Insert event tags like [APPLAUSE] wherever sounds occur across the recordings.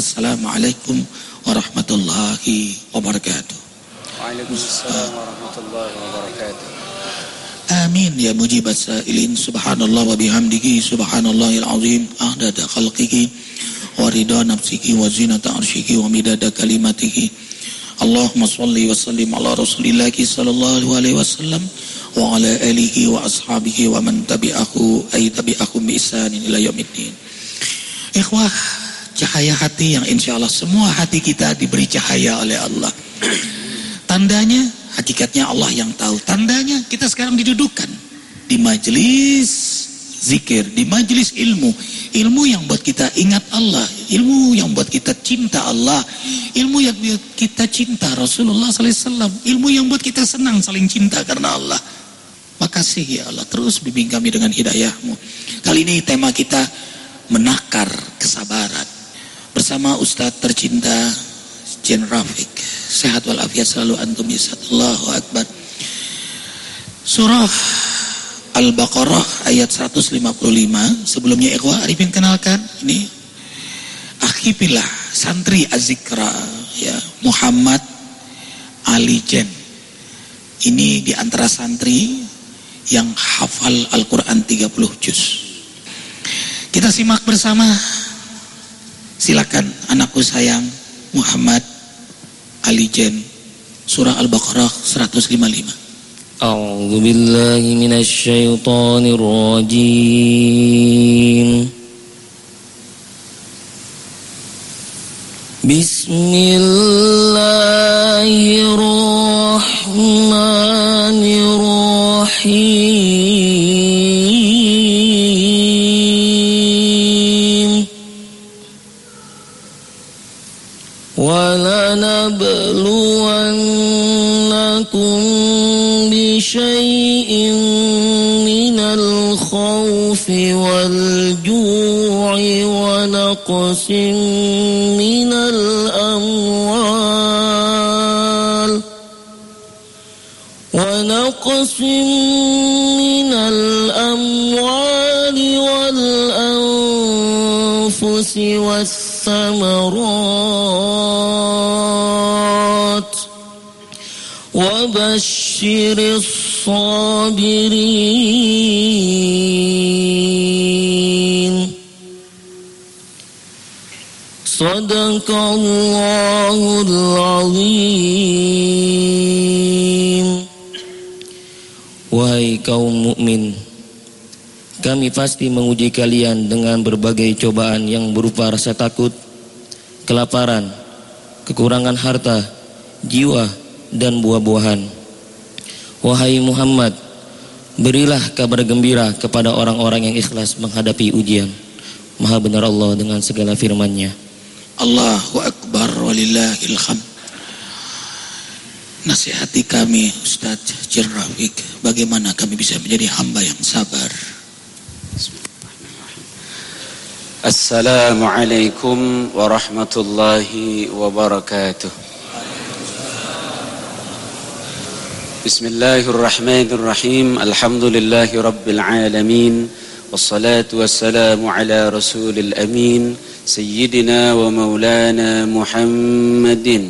Assalamualaikum warahmatullahi wabarakatuh. Waalaikumsalam warahmatullahi wabarakatuh. Amin ya mujibat sa'ilin. Subhanallah wa bihamdihi. Subhanallahil azim. Ahdada khalqihi wa ridha nafsihi wa zinata arshihi wa midada kalimatihi. Allahumma salli wa sallim ala rasulillah sallallahu alaihi wasallam wa ala alihi wa ashabihi wa man tabi'ahu ay tabi'ahum bi isanin ila yaumiddin. Ikhwah cahaya hati yang insya Allah semua hati kita diberi cahaya oleh Allah tandanya Hakikatnya Allah yang tahu. Tandanya kita sekarang didudukan di majelis zikir, di majelis ilmu. Ilmu yang buat kita ingat Allah, ilmu yang buat kita cinta Allah, ilmu yang buat kita cinta Rasulullah SAW, ilmu yang buat kita senang saling cinta karena Allah. Makasih ya Allah, terus bimbing kami dengan hidayahmu. Kali ini tema kita menakar kesabaran. Bersama Ustadz tercinta Jen Rafiq. Sehat walafiat selalu antum bisa. Allahu Akbar. Surah Al-Baqarah ayat 155. Sebelumnya Ikhwa Arifin kenalkan. Ini Akhibillah santri Azikra ya Muhammad Ali Jen. Ini di antara santri yang hafal Al-Quran 30 juz. Kita simak bersama. Silakan anakku sayang Muhammad Ali Jen surah Al-Baqarah 155 A'udzu billahi minasy syaithanir rajim Bismillahirrahmanirrahim ونقص من الأموال ونقص من الأموال والأنفس والثمرات وبشر الصابرين صدق الله العظيم Wahai kaum mukmin, kami pasti menguji kalian dengan berbagai cobaan yang berupa rasa takut, kelaparan, kekurangan harta, jiwa, dan buah-buahan. Wahai Muhammad, berilah kabar gembira kepada orang-orang yang ikhlas menghadapi ujian. Maha benar Allah dengan segala firman-Nya. Allahu Akbar walillahil hamd. Nasihati kami Ustadz Jirrafik Bagaimana kami bisa menjadi hamba yang sabar Assalamualaikum warahmatullahi wabarakatuh. Bismillahirrahmanirrahim. Alhamdulillahi rabbil alamin. Wassalatu wassalamu ala rasulil amin. Muhammadin.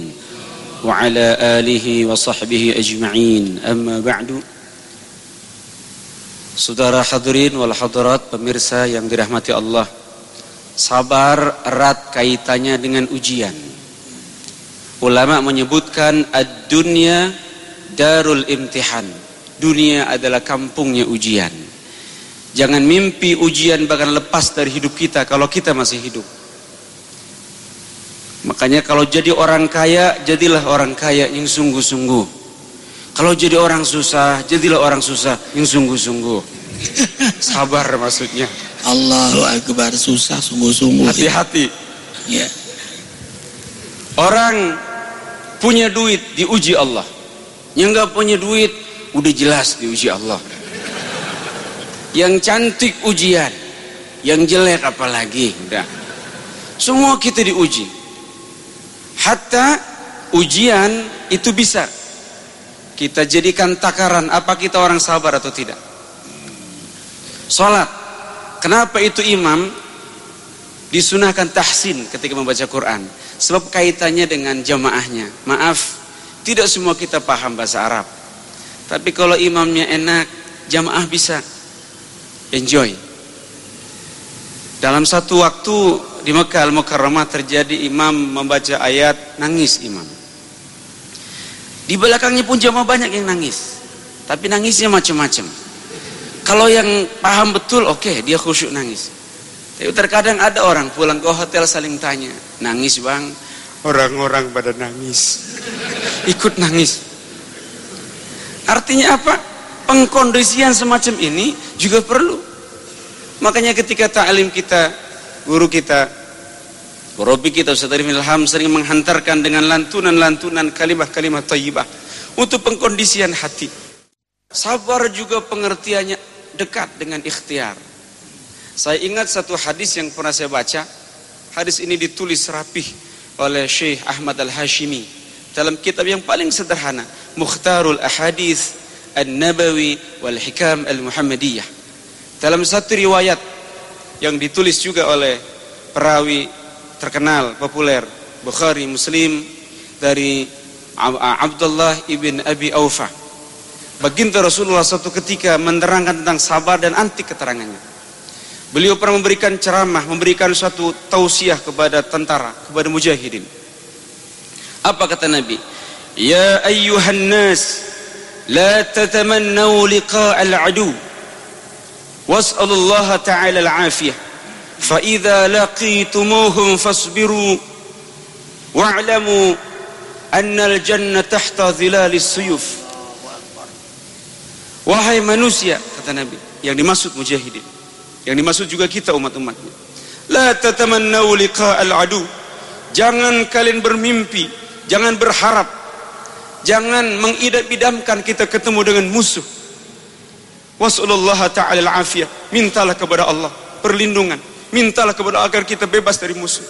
Wa ala alihi wa sahbihi ajma'in. Amma ba'du. Saudara hadirin wal hadirat pemirsa yang dirahmati Allah. Sabar erat kaitannya dengan ujian. Ulama menyebutkan ad-dunya darul imtihan. Dunia adalah kampungnya ujian. Jangan mimpi ujian bahkan lepas dari hidup kita kalau kita masih hidup. Makanya kalau jadi orang kaya, jadilah orang kaya yang sungguh-sungguh. Kalau jadi orang susah, jadilah orang susah yang sungguh-sungguh. [LAUGHS] Sabar maksudnya. Allahu Akbar susah sungguh-sungguh Hati-hati. ya. Orang punya duit diuji Allah. Yang nggak punya duit udah jelas diuji Allah. Yang cantik ujian, yang jelek apalagi udah. Semua kita diuji. Hatta ujian itu bisa. Kita jadikan takaran apa kita orang sabar atau tidak. Salat. Kenapa itu imam? Disunahkan tahsin ketika membaca Quran. Sebab kaitannya dengan jamaahnya. Maaf tidak semua kita paham bahasa Arab. Tapi kalau imamnya enak jamaah bisa. Enjoy. Dalam satu waktu di Mekah Al-Mukarramah terjadi imam membaca ayat nangis imam di belakangnya pun jamaah banyak yang nangis tapi nangisnya macam-macam kalau yang paham betul oke okay, dia khusyuk nangis tapi terkadang ada orang pulang ke hotel saling tanya, nangis bang, orang-orang pada nangis, ikut nangis. Artinya apa? Pengkondisian semacam ini juga perlu. Makanya ketika ta'lim kita, guru kita, Robi kita Ustaz Arifin Ilham sering menghantarkan dengan lantunan-lantunan kalimah-kalimah tayyibah untuk pengkondisian hati. Sabar juga pengertiannya dekat dengan ikhtiar. Saya ingat satu hadis yang pernah saya baca. Hadis ini ditulis rapih oleh Syekh Ahmad Al-Hashimi dalam kitab yang paling sederhana, Mukhtarul Ahadith An-Nabawi wal Hikam Al-Muhammadiyah. Dalam satu riwayat yang ditulis juga oleh perawi terkenal populer Bukhari Muslim dari Abdullah ibn Abi Aufa. Baginda Rasulullah suatu ketika menerangkan tentang sabar dan anti keterangannya. Beliau pernah memberikan ceramah, memberikan suatu tausiah kepada tentara, kepada mujahidin. Apa kata Nabi? Ya ayyuhan nas, la tatamannaw liqa' al-adu. Allah Ta'ala al-afiyah. Fa idza laqitumuhum fasbiru wa'lamu anna al-jannah tahta dhilalis suyuf. Wahai manusia, kata Nabi, yang dimaksud mujahidin. Yang dimaksud juga kita umat-umatnya. La tatamannau liqa'al adu. Jangan kalian bermimpi, jangan berharap, jangan mengidam-idamkan kita ketemu dengan musuh. Wasallallahu ta'ala al-afiyah. Mintalah kepada Allah perlindungan. Mintalah kepada agar kita bebas dari musuh.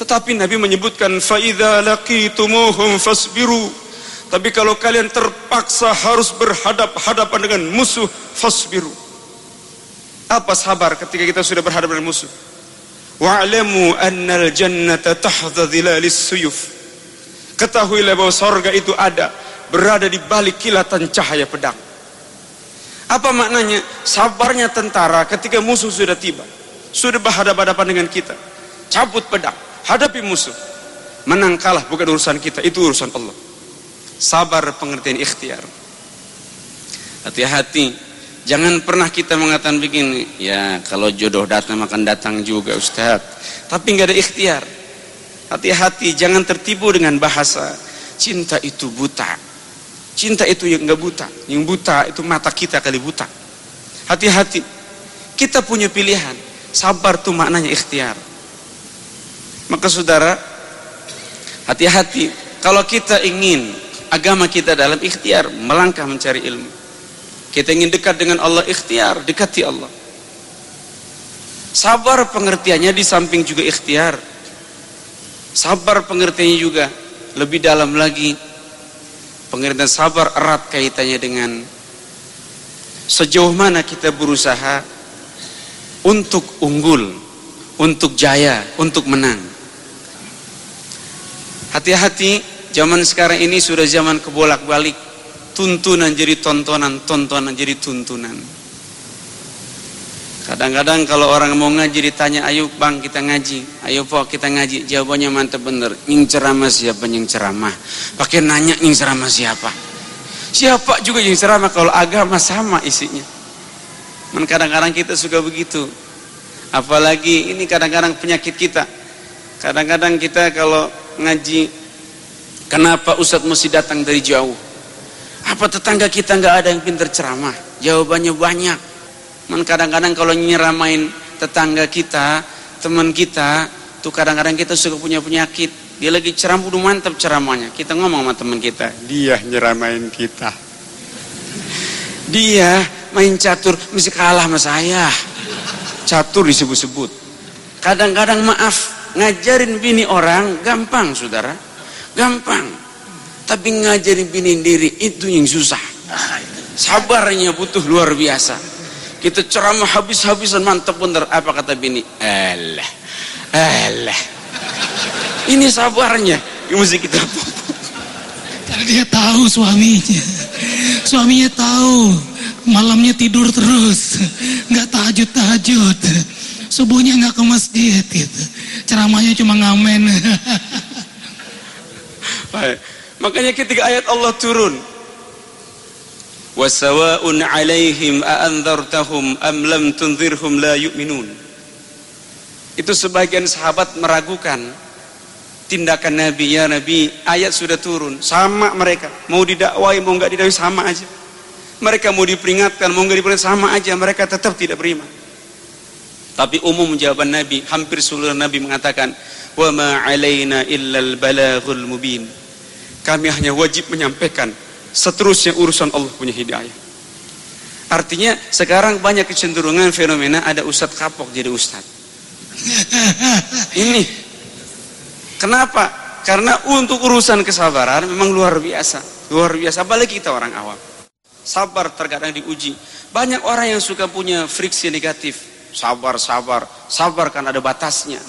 Tetapi Nabi menyebutkan faidza laqitumuhum fasbiru. Tapi kalau kalian terpaksa harus berhadap-hadapan dengan musuh, fasbiru apa sabar ketika kita sudah berhadapan dengan musuh? Wa'lamu annal jannata tahdha dhilalis suyuf. Ketahuilah bahwa sorga itu ada, berada di balik kilatan cahaya pedang. Apa maknanya? Sabarnya tentara ketika musuh sudah tiba. Sudah berhadapan-hadapan dengan kita. Cabut pedang, hadapi musuh. Menang kalah bukan urusan kita, itu urusan Allah. Sabar pengertian ikhtiar. Hati-hati Jangan pernah kita mengatakan begini, ya kalau jodoh datang akan datang juga Ustaz. Tapi nggak ada ikhtiar. Hati-hati, jangan tertipu dengan bahasa cinta itu buta. Cinta itu yang nggak buta, yang buta itu mata kita kali buta. Hati-hati, kita punya pilihan. Sabar tuh maknanya ikhtiar. Maka saudara, hati-hati. Kalau kita ingin agama kita dalam ikhtiar, melangkah mencari ilmu kita ingin dekat dengan Allah ikhtiar, dekati Allah. Sabar pengertiannya di samping juga ikhtiar. Sabar pengertiannya juga lebih dalam lagi. Pengertian sabar erat kaitannya dengan sejauh mana kita berusaha untuk unggul, untuk jaya, untuk menang. Hati-hati, zaman sekarang ini sudah zaman kebolak-balik tuntunan jadi tontonan, tontonan jadi tuntunan. Kadang-kadang kalau orang mau ngaji ditanya, ayo bang kita ngaji, ayo pok kita ngaji, jawabannya mantap bener. Nying ceramah siapa nying ceramah? Pakai nanya nying ceramah siapa? Siapa juga nying ceramah kalau agama sama isinya. Men kadang-kadang kita suka begitu. Apalagi ini kadang-kadang penyakit kita. Kadang-kadang kita kalau ngaji, kenapa Ustadz mesti datang dari jauh? Apa tetangga kita nggak ada yang pintar ceramah? Jawabannya banyak. Man kadang-kadang kalau nyeramain tetangga kita, teman kita, tuh kadang-kadang kita suka punya penyakit. Dia lagi ceramah udah mantap ceramahnya. Kita ngomong sama teman kita, dia nyeramain kita. Dia main catur mesti kalah sama saya. Catur disebut-sebut. Kadang-kadang maaf, ngajarin bini orang gampang, Saudara. Gampang tapi ngajarin bini diri itu yang susah sabarnya butuh luar biasa kita ceramah habis-habisan mantap bener. Apa kata bini? Allah alah ini sabarnya. Yang mesti kita. Karena dia tahu suaminya. Suaminya tahu. Malamnya tidur terus. Nggak tahajud tahajud subuhnya nggak ke masjid gitu. Ceramahnya cuma ngamen. Baik. makanya ketika ayat Allah turun wasawa'un alaihim a'anzartahum am lam tunzirhum la yu'minun itu sebagian sahabat meragukan tindakan Nabi. Ya Nabi ayat sudah turun. Sama mereka. Mau didakwai mau nggak didakwai sama aja. Mereka mau diperingatkan mau nggak diperingatkan sama aja. Mereka tetap tidak beriman. Tapi umum jawaban Nabi hampir seluruh Nabi mengatakan wa ma alaina illal balaghul mubin. Kami hanya wajib menyampaikan seterusnya urusan Allah punya hidayah. Artinya sekarang banyak kecenderungan fenomena ada ustadz kapok jadi ustadz. Ini. Kenapa? Karena untuk urusan kesabaran memang luar biasa. Luar biasa apalagi kita orang awam. Sabar terkadang diuji. Banyak orang yang suka punya friksi negatif. Sabar sabar. Sabar kan ada batasnya.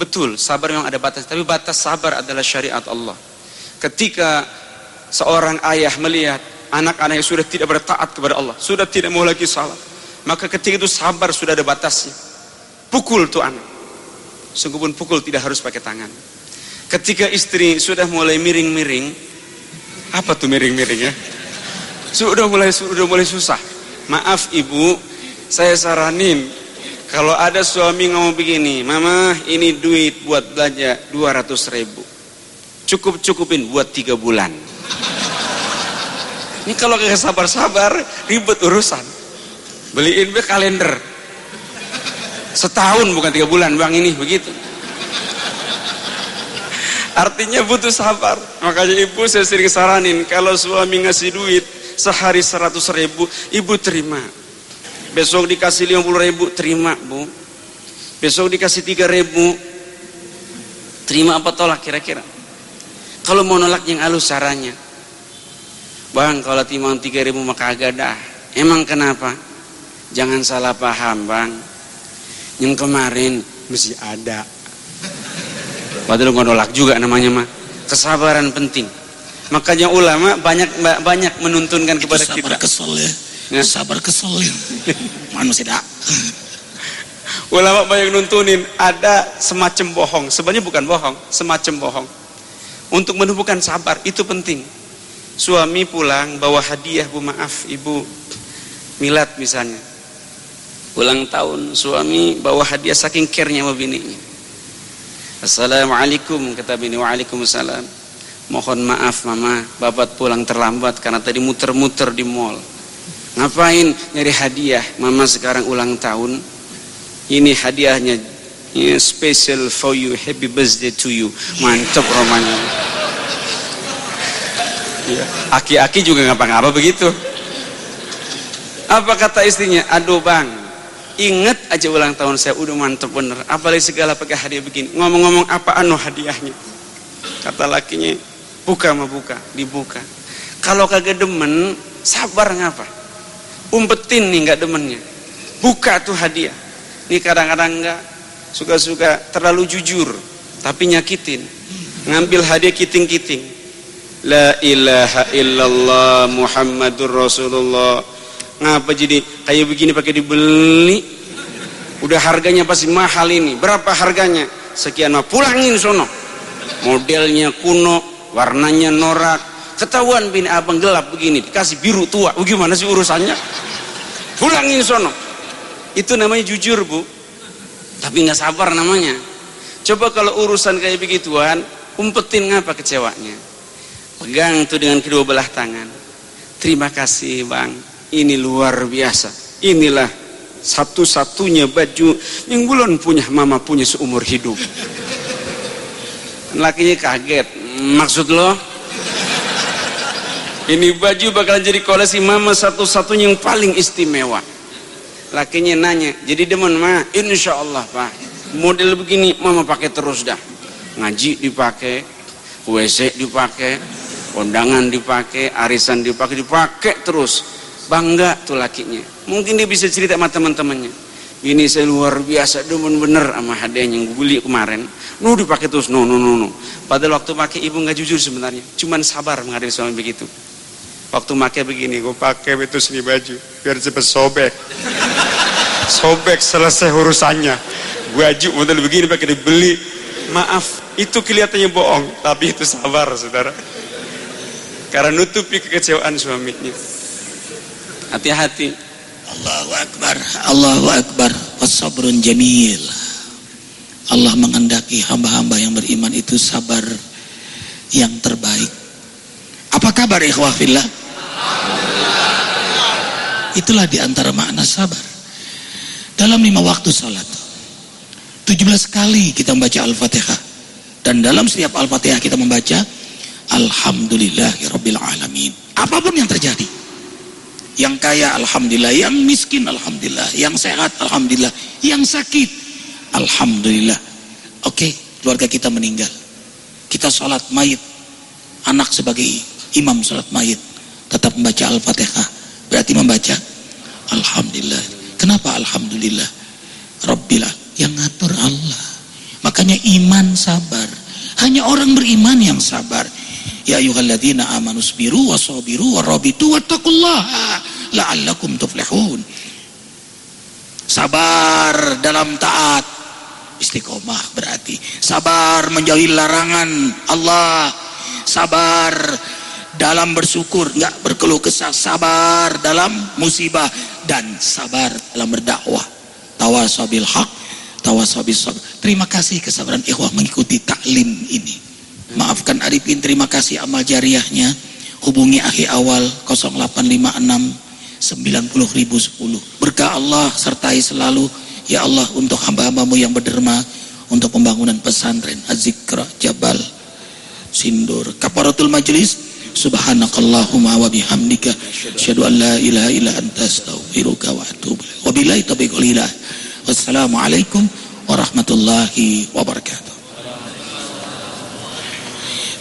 Betul sabar memang ada batas. Tapi batas sabar adalah syariat Allah. Ketika seorang ayah melihat anak-anaknya sudah tidak bertaat kepada Allah sudah tidak mau lagi salat. Maka ketika itu sabar sudah ada batasnya. Pukul tuh anak. Sungguh pun pukul tidak harus pakai tangan. Ketika istri sudah mulai miring-miring apa tuh miring-miring ya? Sudah mulai sudah mulai susah. Maaf ibu saya saranin kalau ada suami ngomong begini mama ini duit buat belanja 200 ribu. Cukup-cukupin buat tiga bulan ini kalau kayak sabar-sabar ribet urusan. Beliin be kalender. Setahun bukan tiga bulan bang ini begitu. Artinya butuh sabar. Makanya ibu saya sering saranin kalau suami ngasih duit sehari seratus ribu ibu terima. Besok dikasih 50 ribu terima bu. Besok dikasih 3 ribu terima apa tolak kira-kira? Kalau mau nolak yang halus caranya bang kalau timang 3 ribu maka agak dah. Emang kenapa? Jangan salah paham bang. Yang kemarin mesti ada. Padahal nolak juga namanya mah. Kesabaran penting. Makanya ulama banyak banyak menuntunkan kepada kita. kesel ya. Ya. sabar kesel manusia tidak ulama banyak nuntunin ada semacam bohong. Sebenarnya bukan bohong semacam bohong. Untuk menumbuhkan sabar itu penting suami pulang bawa hadiah bu maaf ibu milad misalnya ulang tahun suami bawa hadiah saking care-nya sama bininya Assalamualaikum kata bini Waalaikumsalam mohon maaf mama babat pulang terlambat karena tadi muter-muter di mall Ngapain nyari hadiah? Mama sekarang ulang tahun. Ini hadiahnya ini special for you. Happy birthday to you. Mantap romanya. Ya. Aki-aki juga ngapa-ngapa begitu. Apa kata istrinya? Aduh bang, ingat aja ulang tahun saya udah mantep bener. Apalagi segala pakai hadiah begini. Ngomong-ngomong apa anu hadiahnya? Kata lakinya, buka mah buka, dibuka. Kalau kagak demen, sabar ngapa? umpetin nih nggak demennya buka tuh hadiah ini kadang-kadang nggak suka-suka terlalu jujur tapi nyakitin ngambil hadiah kiting-kiting la ilaha illallah muhammadur rasulullah. Ngapa jadi kayak begini pakai dibeli? Udah harganya pasti mahal ini. Berapa harganya? Sekian mah. Pulangin sono. Modelnya kuno warnanya norak. Ketahuan bini abang gelap begini dikasih biru tua. Oh, gimana sih urusannya? Pulangin sono. Itu namanya jujur bu. Tapi nggak sabar namanya. Coba kalau urusan kayak begituan umpetin ngapa kecewanya pegang tuh dengan kedua belah tangan. Terima kasih bang. Ini luar biasa. Inilah satu-satunya baju yang belum punya mama punya seumur hidup. Lakinya kaget. Maksud lo? Ini baju bakal jadi koleksi mama satu-satunya yang paling istimewa. Lakinya nanya jadi demen mah insya Allah pak. Model begini mama pakai terus dah. Ngaji dipakai WC dipakai undangan dipakai arisan dipakai dipakai terus. Bangga tuh lakinya. Mungkin dia bisa cerita sama teman-temannya. Ini saya luar biasa demen bener sama hadiah yang gue beli kemarin. Nu dipakai terus no no no no padahal waktu pakai ibu nggak jujur sebenarnya. Cuman sabar menghadapi suami begitu. Waktu pakai begini gue pakai itu seni baju biar cepet sobek. [LAUGHS] Sobek selesai urusannya. Baju model begini pakai dibeli. Maaf itu kelihatannya bohong tapi itu sabar saudara karena nutupi kekecewaan suaminya. Hati-hati. Allahu Akbar Allahu Akbar. Wasabrun jamil. Allah mengendaki hamba-hamba yang beriman itu sabar yang terbaik. Apa kabar ikhwah fillah? Itulah di antara makna sabar. Dalam lima waktu salat 17 kali kita membaca Al-Fatihah. Dan dalam setiap Al-Fatihah kita membaca Alhamdulillahirabbil alamin apa pun yang terjadi yang kaya alhamdulillah, yang miskin alhamdulillah, yang sehat alhamdulillah, yang sakit alhamdulillah. Oke, keluarga kita meninggal. Kita sholat mayit. Anak sebagai imam sholat mayit tetap membaca Al-Fatihah. Berarti membaca alhamdulillah. Kenapa alhamdulillah? Rabbil yang ngatur Allah. Makanya iman sabar. Hanya orang beriman yang sabar. Ya ayyuhalladzina amanu sabiru wasabiru warabitu wattaqullaha la'allakum tuflihun. Sabar dalam taat. Istiqomah berarti. Sabar menjauhi larangan Allah. Sabar dalam bersyukur nggak berkeluh kesah. Sabar dalam musibah dan sabar dalam berdakwah. Tawasabil haq tawasabil sabr. Terima kasih kesabaran ikhwah mengikuti taklim ini Maafkan Arifin, terima kasih amal jariahnya. Hubungi akhi awal 0856 90010. Berkah Allah sertai selalu ya Allah untuk hamba-hambamu yang berderma untuk pembangunan pesantren Azikra Jabal Sindur Kaparatul Majlis Subhanakallahumma wa bihamdika asyhadu an la ilaha illa anta astaghfiruka wa atubu ilaik. Wabillahi taufiq wal Wassalamualaikum warahmatullahi wabarakatuh.